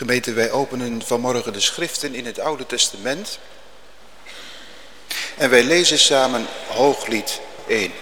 Gemeente, wij openen vanmorgen de schriften in het Oude Testament. En wij lezen samen Hooglied 1.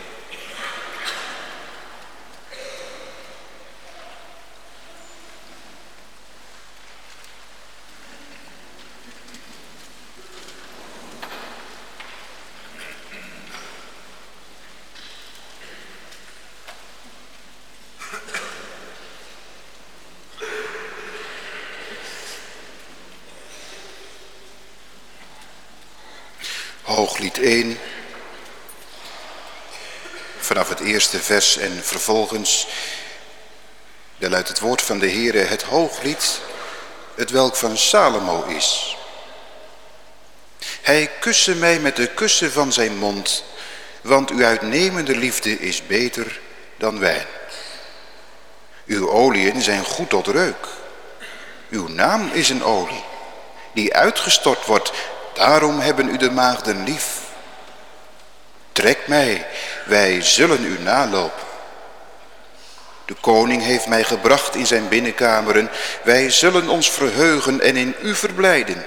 Hooglied 1, vanaf het eerste vers en vervolgens, daar luidt het woord van de Heere, het hooglied, het welk van Salomo is. Hij kusse mij met de kussen van zijn mond, want uw uitnemende liefde is beter dan wijn. Uw oliën zijn goed tot reuk. Uw naam is een olie, die uitgestort wordt Daarom hebben u de maagden lief. Trek mij, wij zullen u nalopen. De koning heeft mij gebracht in zijn binnenkameren. Wij zullen ons verheugen en in u verblijden.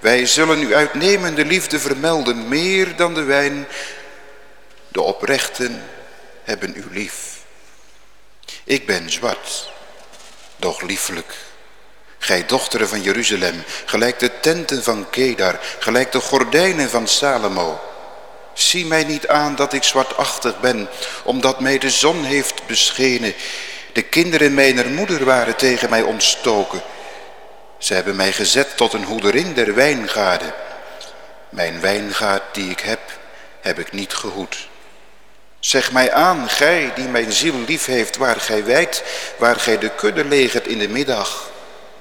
Wij zullen uw uitnemende liefde vermelden, meer dan de wijn. De oprechten hebben u lief. Ik ben zwart, doch lieflijk. Gij dochteren van Jeruzalem, gelijk de tenten van Kedar, gelijk de gordijnen van Salomo. Zie mij niet aan dat ik zwartachtig ben, omdat mij de zon heeft beschenen. De kinderen mijner moeder waren tegen mij ontstoken. Ze hebben mij gezet tot een hoederin der wijngaarden. Mijn wijngaard die ik heb, heb ik niet gehoed. Zeg mij aan, gij die mijn ziel lief heeft, waar gij wijdt, waar gij de kudde legert in de middag.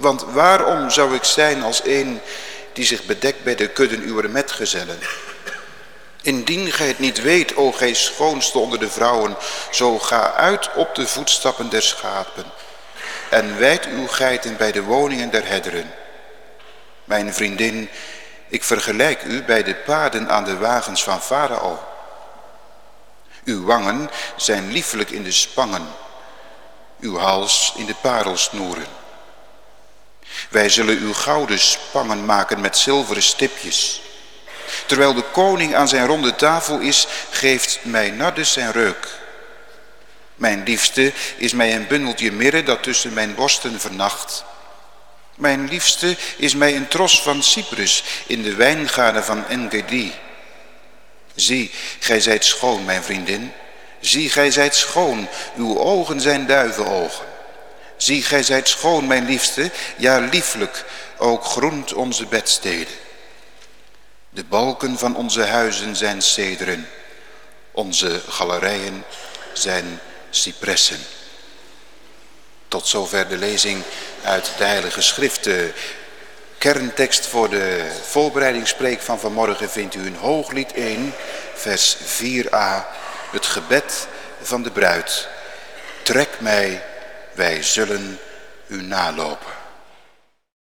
Want waarom zou ik zijn als een die zich bedekt bij de kudden uw metgezellen? Indien gij het niet weet, o gij schoonste onder de vrouwen, zo ga uit op de voetstappen der schapen en wijd uw geiten bij de woningen der herderen. Mijn vriendin, ik vergelijk u bij de paden aan de wagens van Farao. Uw wangen zijn liefelijk in de spangen, uw hals in de parelsnoeren. Wij zullen uw gouden spangen maken met zilveren stipjes. Terwijl de koning aan zijn ronde tafel is, geeft mij nardes zijn reuk. Mijn liefste is mij een bundeltje mirre dat tussen mijn borsten vernacht. Mijn liefste is mij een tros van Cyprus in de wijngaarden van Engedi. Zie, gij zijt schoon, mijn vriendin. Zie, gij zijt schoon, uw ogen zijn duivenogen. Zie, gij zijt schoon, mijn liefste, ja lieflijk, ook groent onze bedsteden. De balken van onze huizen zijn cederen, onze galerijen zijn cipressen. Tot zover de lezing uit de Heilige Schrift. De kerntekst voor de voorbereidingspreek van vanmorgen vindt u in Hooglied 1, vers 4a, het gebed van de bruid. Trek mij wij zullen u nalopen.